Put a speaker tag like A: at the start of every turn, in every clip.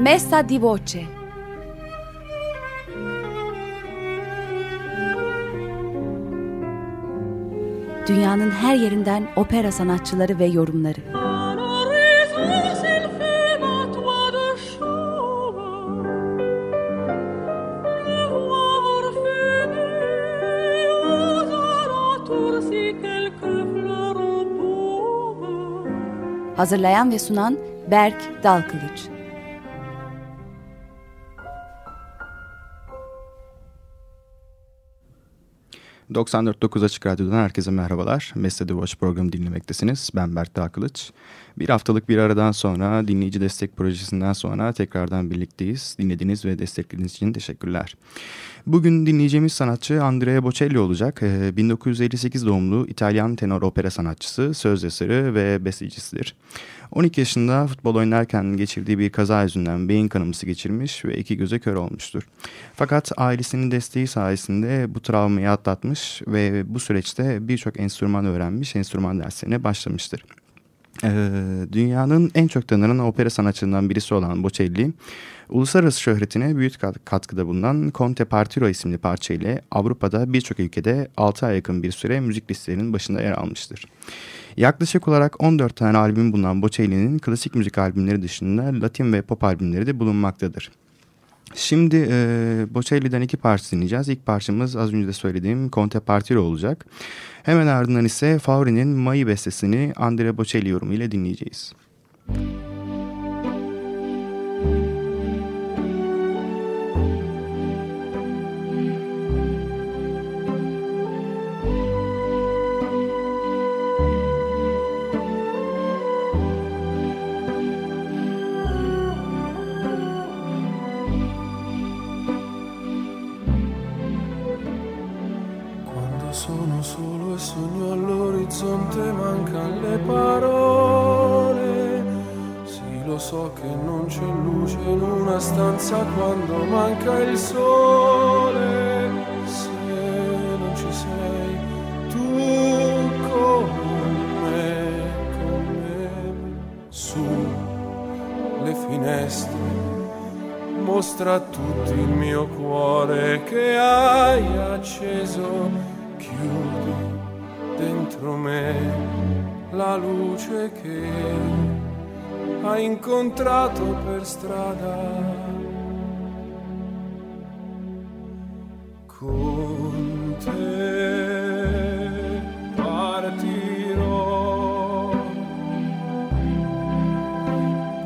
A: Messa di Voce Dünyanın her yerinden opera sanatçıları ve yorumları. Hazırlayan ve sunan Berk Dalkılıç.
B: 94.9 Açık Radyo'dan herkese merhabalar. Mesle The Watch programı dinlemektesiniz. Ben Berk Dağkılıç. Bir haftalık bir aradan sonra, dinleyici destek projesinden sonra tekrardan birlikteyiz. Dinlediğiniz ve desteklediğiniz için teşekkürler. Bugün dinleyeceğimiz sanatçı Andrea Bocelli olacak. 1958 ee, doğumlu İtalyan tenor opera sanatçısı, söz yazarı ve bestecisidir. 12 yaşında futbol oynarken geçirdiği bir kaza yüzünden beyin kanaması geçirmiş ve iki göze kör olmuştur. Fakat ailesinin desteği sayesinde bu travmayı atlatmış ve bu süreçte birçok enstrüman öğrenmiş, enstrüman derslerine başlamıştır. Ee, dünyanın en çok tanınan opera sanatçılarından birisi olan Bocelli, uluslararası şöhretine büyük katkıda bulunan Conte Partiro isimli parça ile Avrupa'da birçok ülkede 6 ay yakın bir süre müzik listelerinin başında yer almıştır. Yaklaşık olarak 14 tane albüm bulunan Bocelli'nin klasik müzik albümleri dışında Latin ve pop albümleri de bulunmaktadır. Şimdi e, Bocelli'den iki parça dinleyeceğiz. İlk parçamız az önce de söylediğim Conte Partiro olacak. Hemen ardından ise Favri'nin Mayı bestesini Andrea Bocelli yorumu ile dinleyeceğiz. Müzik
C: stanza quando manca il sole. Se non ci sei tu con me, con me, su le finestre, mostra a tutti il mio cuore che hai acceso, chiudi dentro me la luce che ha incontrato per strada. Con te partirò.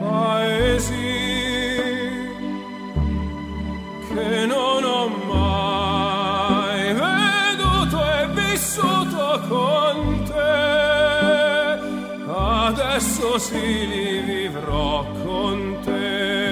C: Paesi che non ho mai veduto e vissuto con te. Adesso si all'orizzonte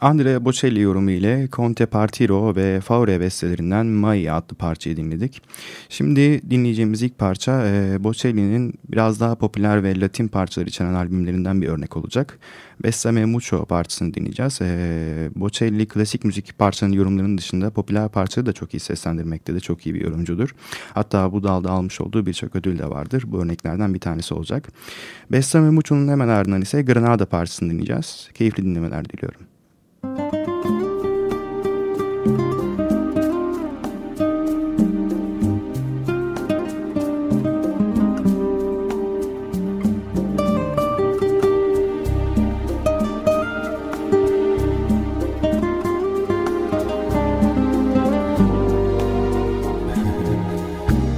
C: Andrea Bocelli yorumu ile Conte Partiro ve Faure bestelerinden Mai adlı parçayı dinledik. Şimdi dinleyeceğimiz ilk parça e, Bocelli'nin biraz daha popüler ve Latin parçalar içeren albümlerinden bir örnek olacak. Bessame Mucho parçasını dinleyeceğiz. E, Bocelli klasik müzik parçanın yorumlarının dışında popüler parçayı da çok iyi seslendirmekte çok iyi bir yorumcudur. Hatta bu dalda almış olduğu birçok ödül de vardır. Bu örneklerden bir tanesi olacak. Bessame Mucho'nun hemen ardından ise Granada parçasını dinleyeceğiz. Keyifli dinlemeler diliyorum.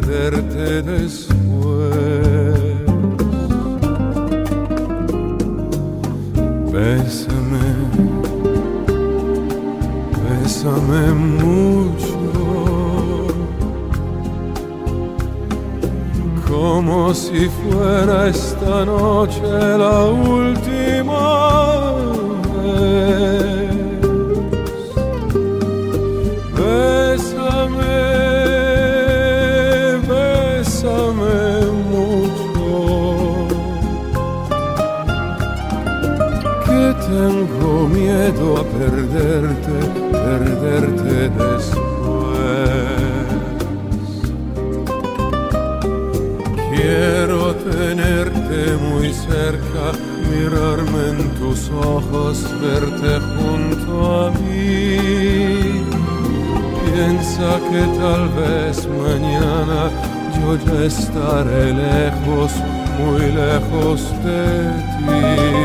C: perderte después. Bésame, bésame mucho, como si fuera esta noche la última vez. miedo a perderte, perderte después. Quiero tenerte muy cerca, mirarme en tus ojos, verte junto a mí. Piensa que tal vez mañana yo ya estaré lejos, muy lejos de ti.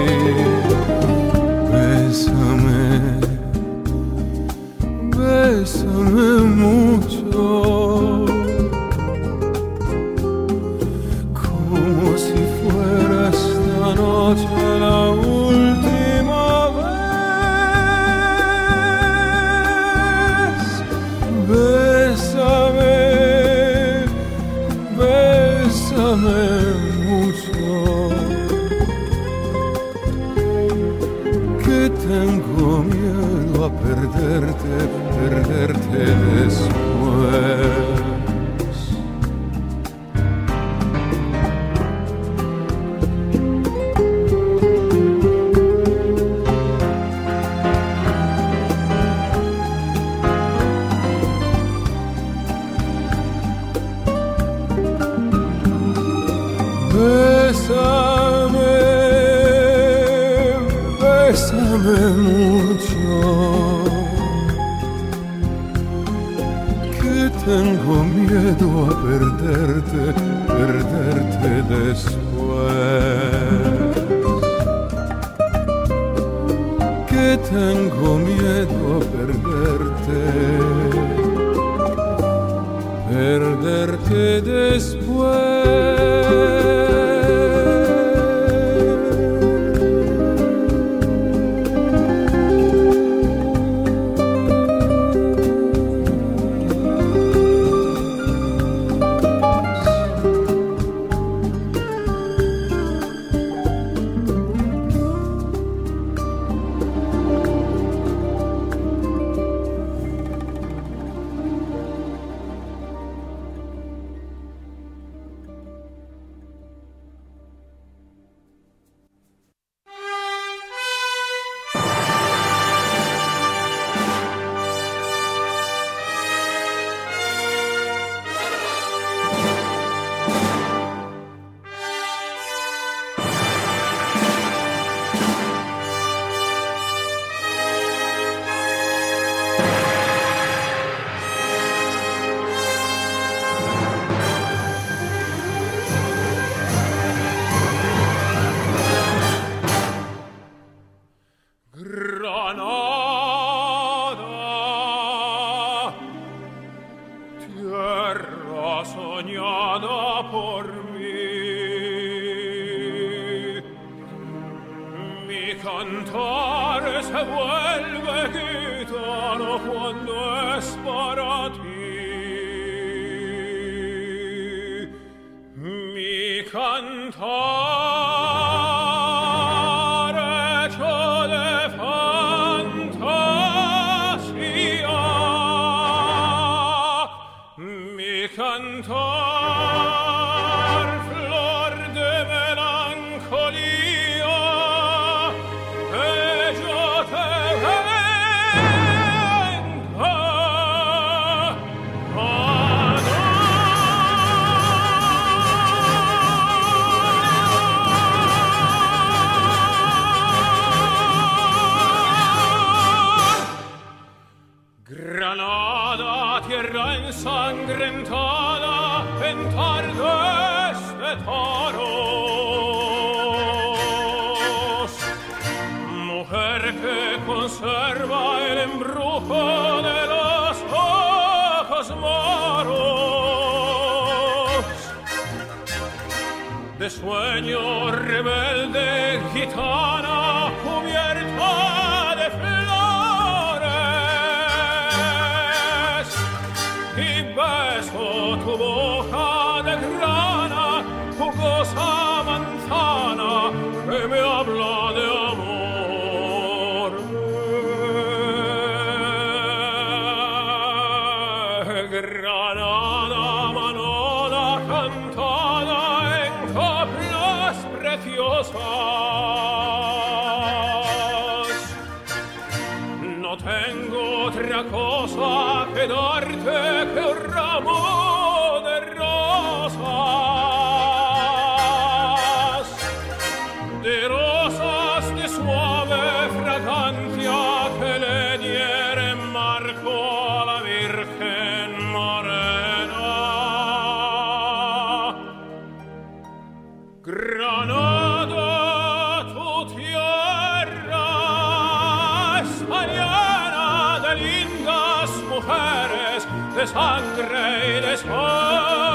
C: mujeres, de sangre y de sol.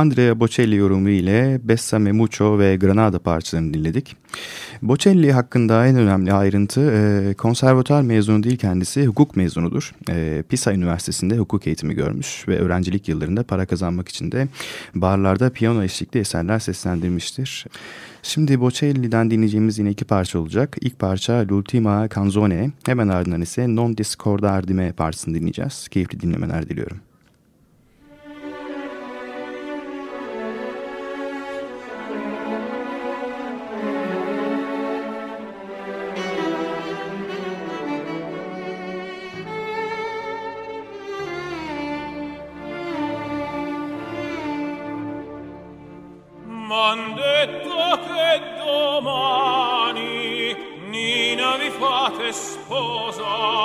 B: Andrea Bocelli yorumu ile Bessame Mucho ve Granada parçalarını dinledik. Bocelli hakkında en önemli ayrıntı e, konservatuar mezunu değil kendisi hukuk mezunudur. E, Pisa Üniversitesi'nde hukuk eğitimi görmüş ve öğrencilik yıllarında para kazanmak için de barlarda piyano eşlikli eserler seslendirmiştir. Şimdi Bocelli'den dinleyeceğimiz yine iki parça olacak. İlk parça L'Ultima Canzone, hemen ardından ise Non Discordardime parçasını dinleyeceğiz. Keyifli dinlemeler diliyorum.
C: cosa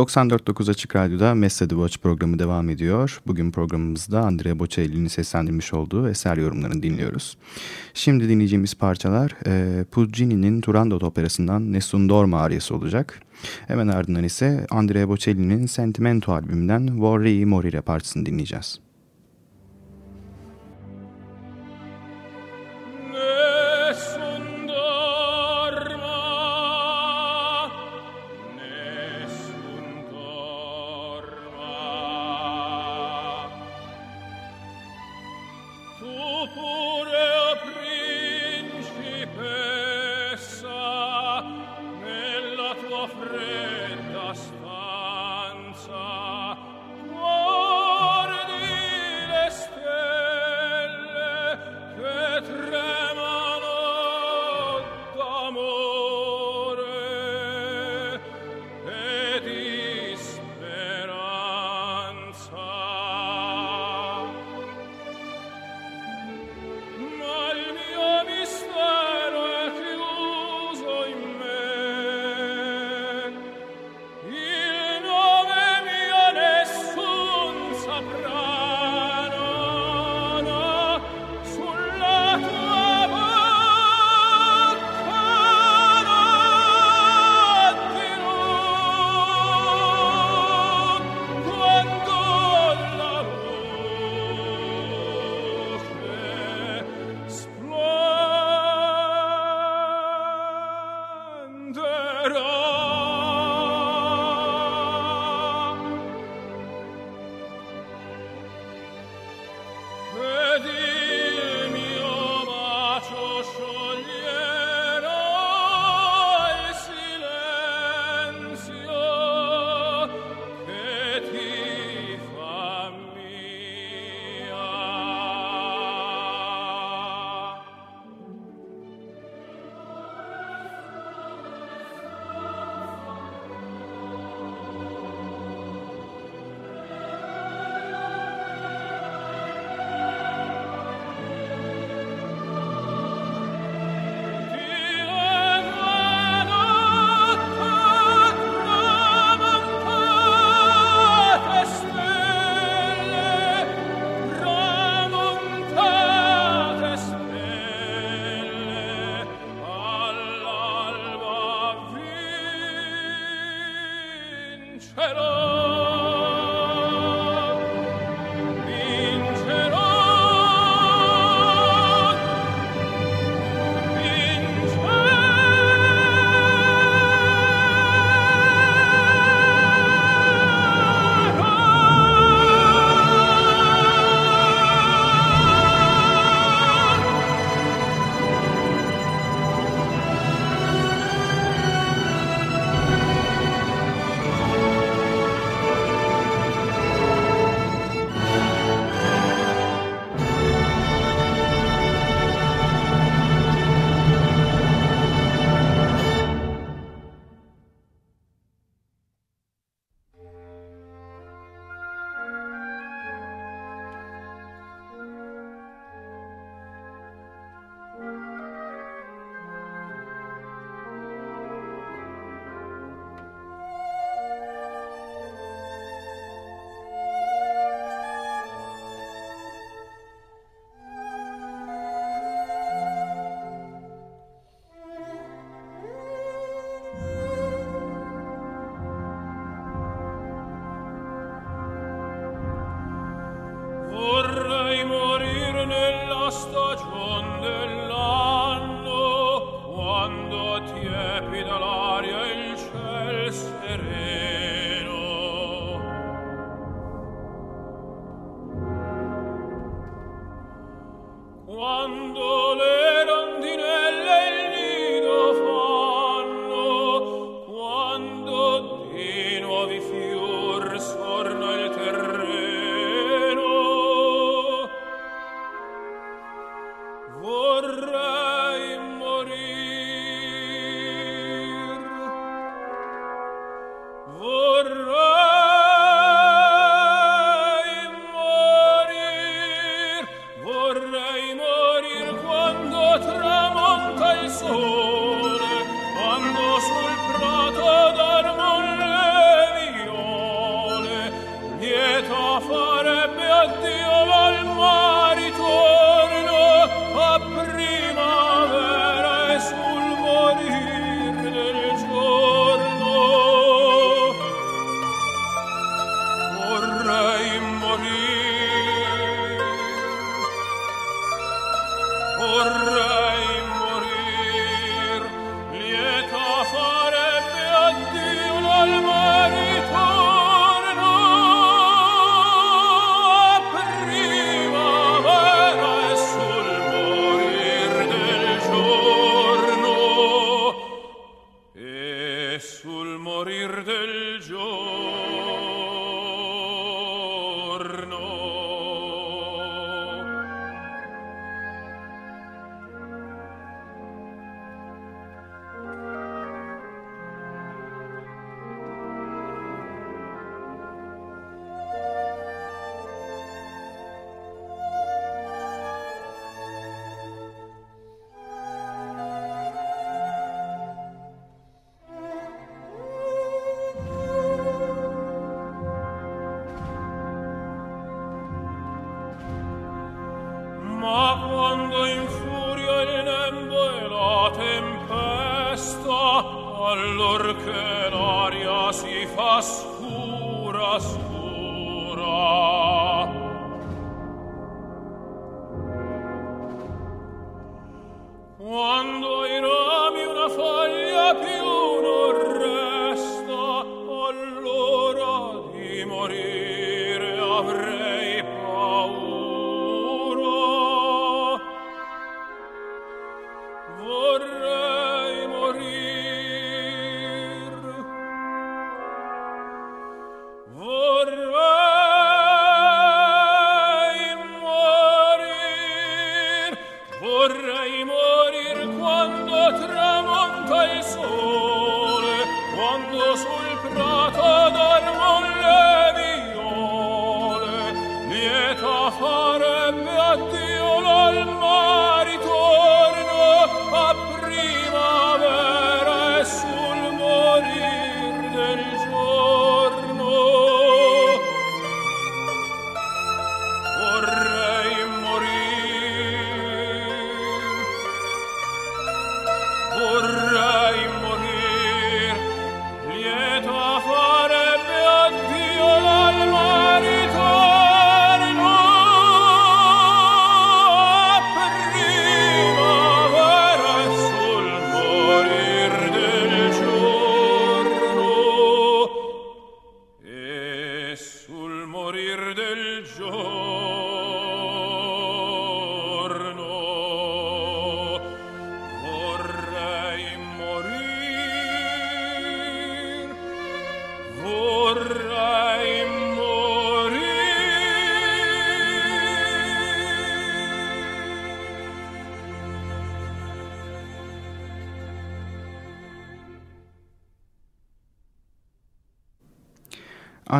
C: 94.9 Açık Radyo'da Messa The Watch programı devam ediyor. Bugün programımızda Andrea Bocelli'nin seslendirmiş olduğu eser yorumlarını dinliyoruz. Şimdi dinleyeceğimiz parçalar e, Puccini'nin Turandot operasından Nessun Dorma ariyası olacak. Hemen ardından ise Andrea Bocelli'nin Sentimento albümünden Vorrei Morire parçasını dinleyeceğiz.
D: Horror!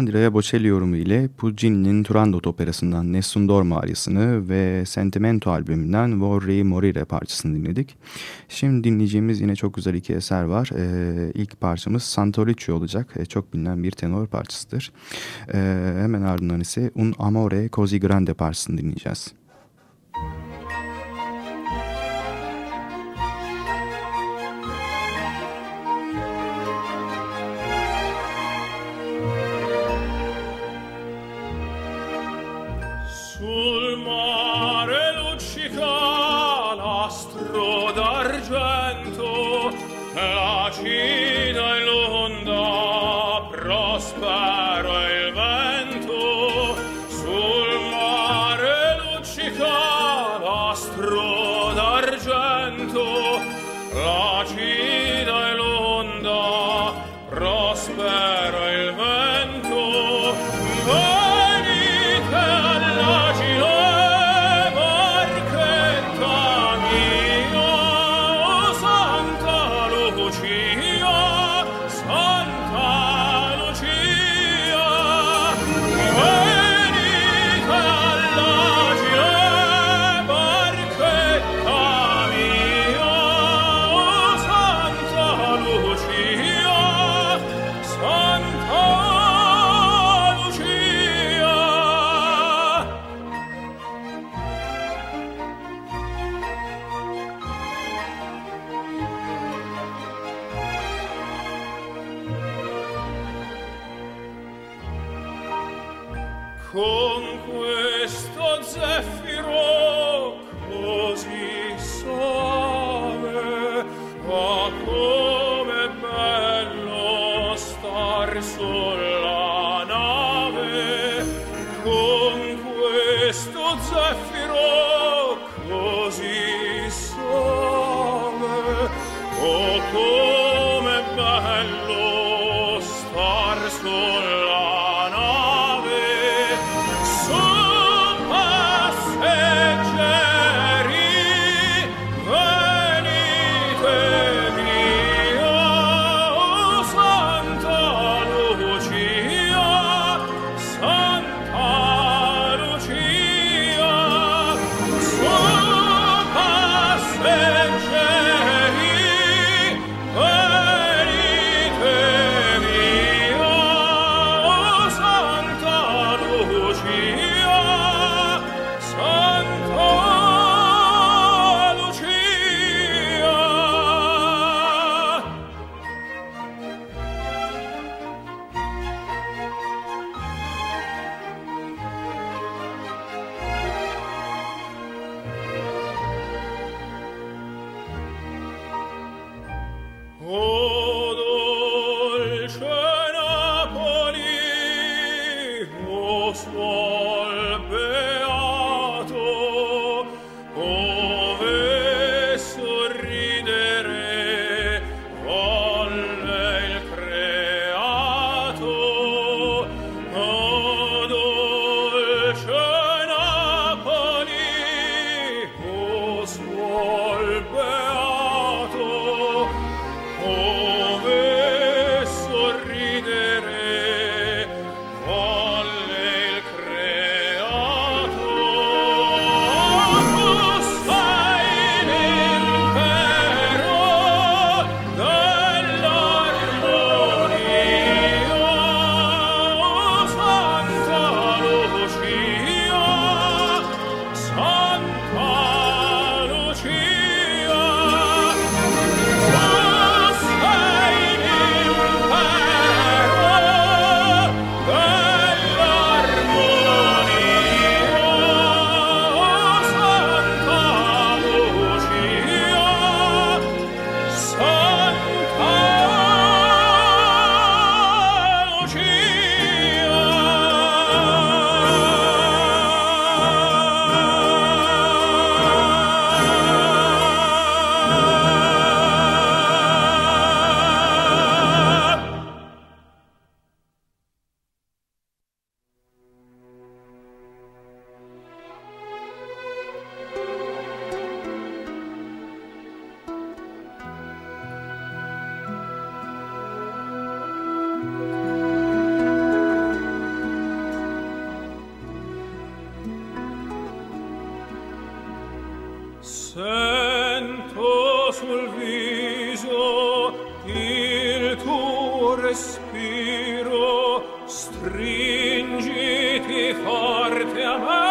C: Andrea Bocelli yorumu ile Puccini'nin Turandot operasından Nessun Dorma aryasını ve Sentimento albümünden Vorrei Morire parçasını dinledik. Şimdi dinleyeceğimiz yine çok güzel iki eser var. Ee, ilk parçamız Santoricci olacak. Ee, çok bilinen bir tenor parçasıdır. Ee, hemen ardından ise Un Amore Così Grande parçasını dinleyeceğiz.
E: come bello star solo che forte amare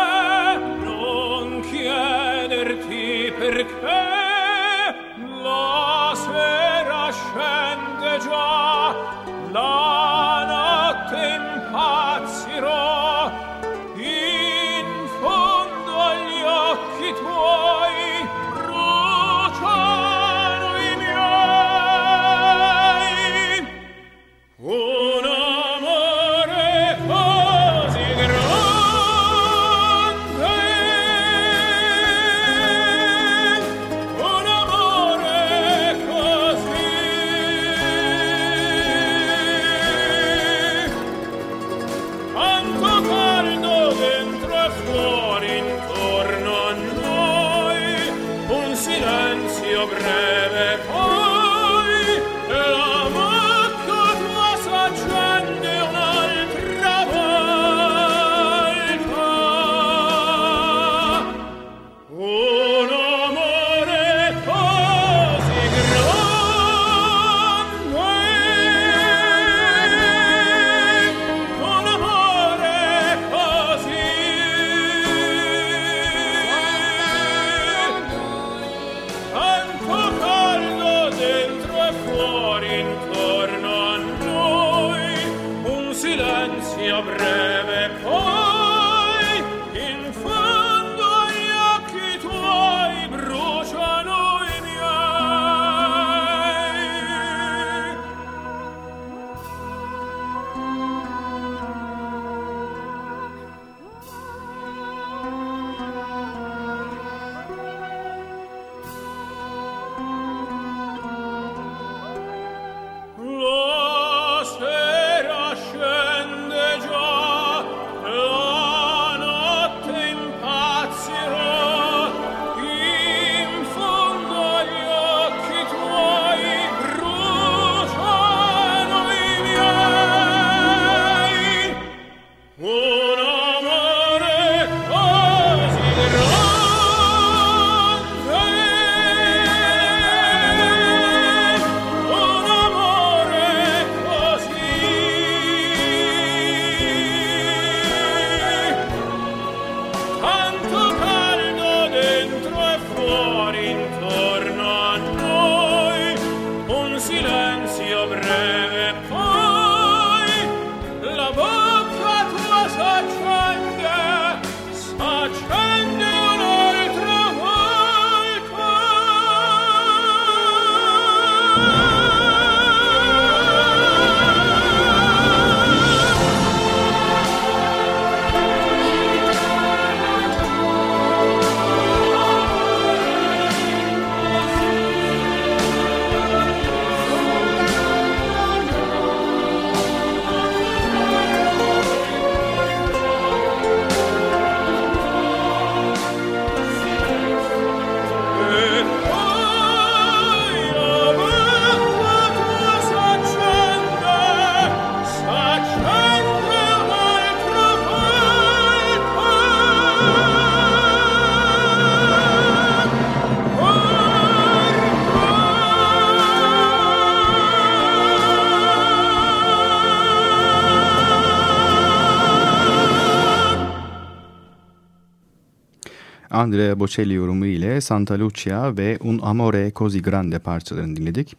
B: Andrea Bocelli yorumu ile Santa Lucia ve Un Amore Così Grande parçalarını dinledik.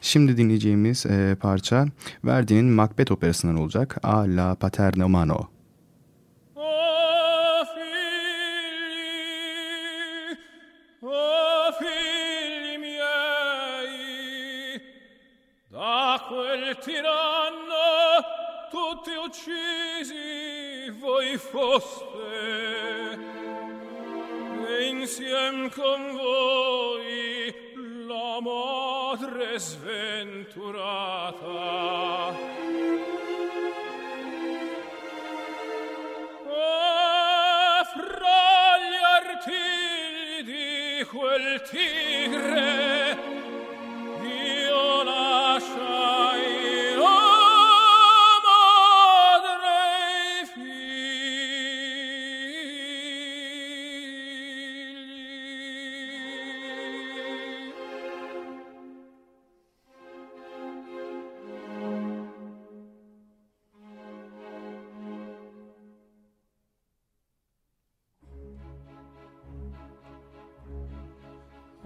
B: Şimdi dinleyeceğimiz e, parça Verdi'nin Macbeth operasından olacak. A la Paterno Mano.
C: quel tiranno tutti uccisi voi foste insiem con voi la madre sventurata. E ah, fra gli artigli di quel tigre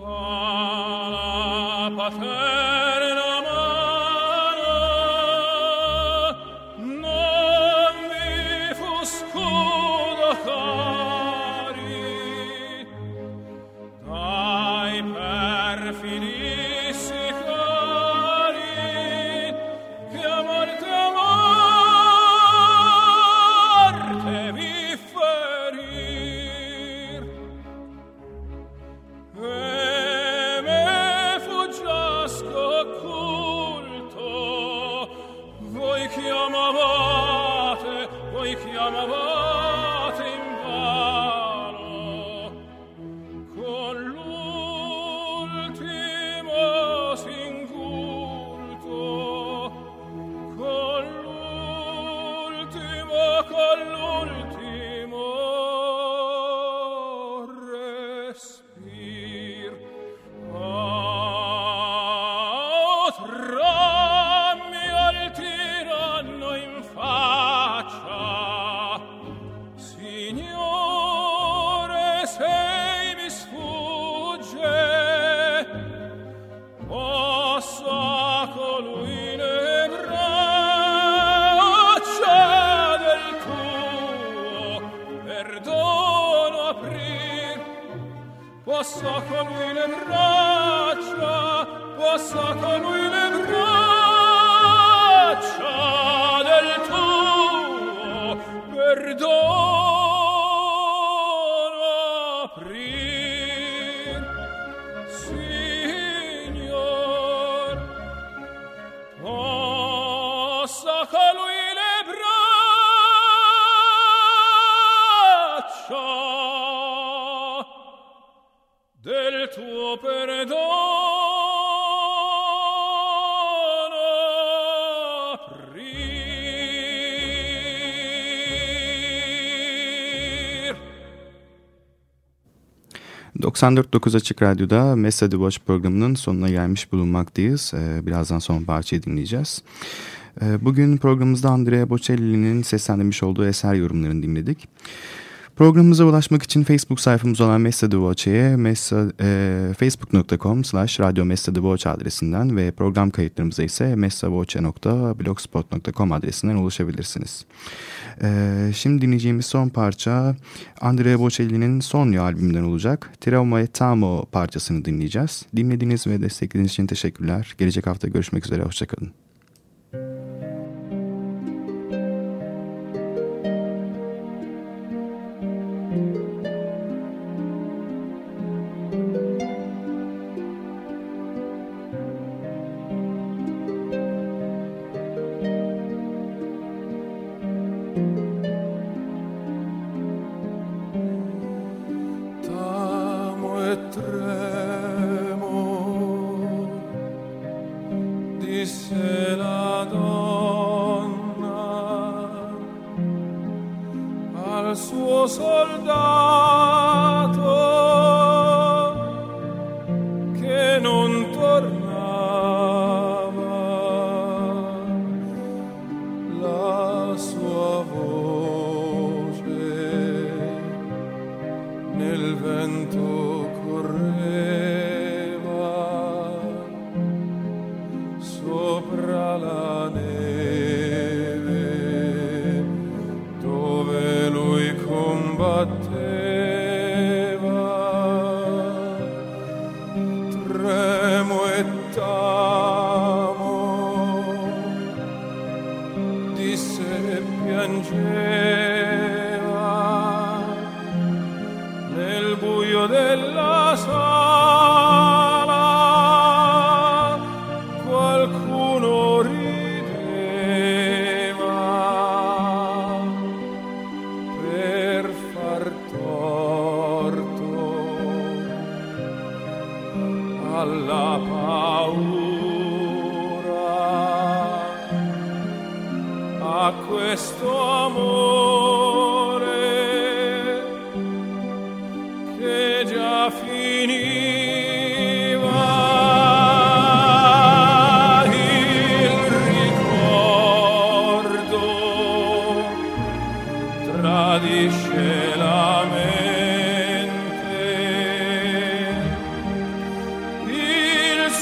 C: Alla Pater Perdão. 94.9 Açık Radyo'da Mesa Watch programının sonuna gelmiş bulunmaktayız. Ee, birazdan son parçayı dinleyeceğiz. Ee, bugün programımızda Andrea Bocelli'nin seslendirmiş olduğu eser yorumlarını dinledik. Programımıza ulaşmak için Facebook sayfamız olan Messa messa, e, facebook.com slash radyo Messa The Watch adresinden ve program kayıtlarımıza ise messavoce.blogspot.com adresinden ulaşabilirsiniz. E, şimdi dinleyeceğimiz son parça Andrea Bocelli'nin son albümünden olacak. Trauma et Tamo parçasını dinleyeceğiz. Dinlediğiniz ve desteklediğiniz için teşekkürler. Gelecek hafta görüşmek üzere, hoşçakalın. soldato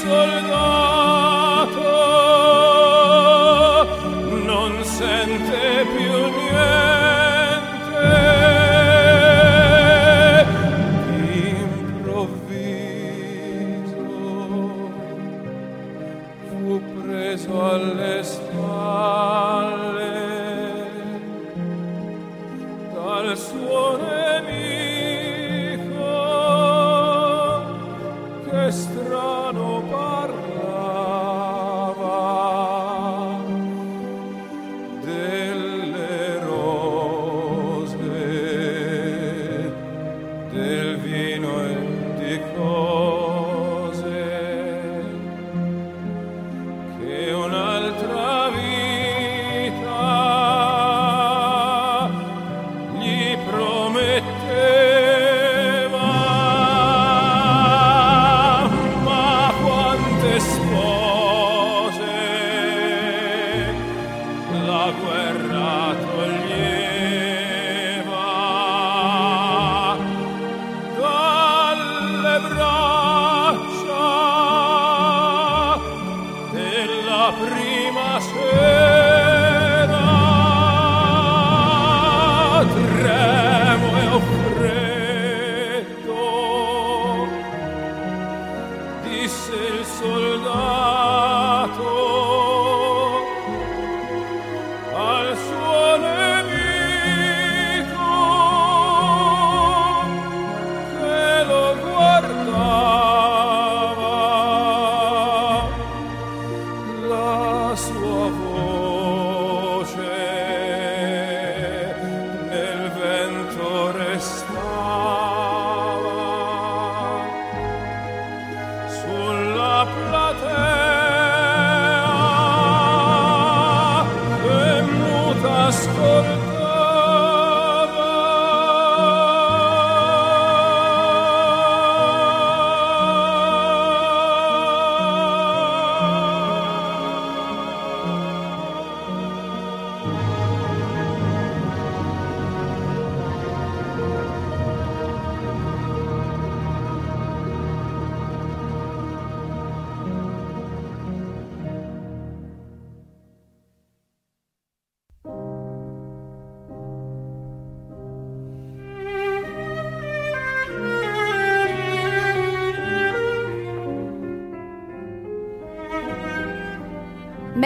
C: soldat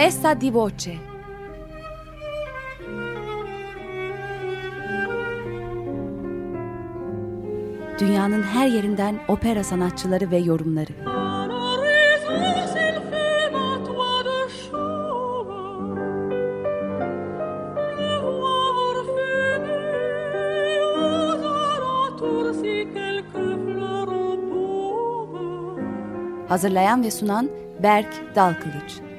C: Messa di voce. Dünyanın her yerinden opera sanatçıları ve yorumları. Hazırlayan ve sunan Berk Dalkılıç.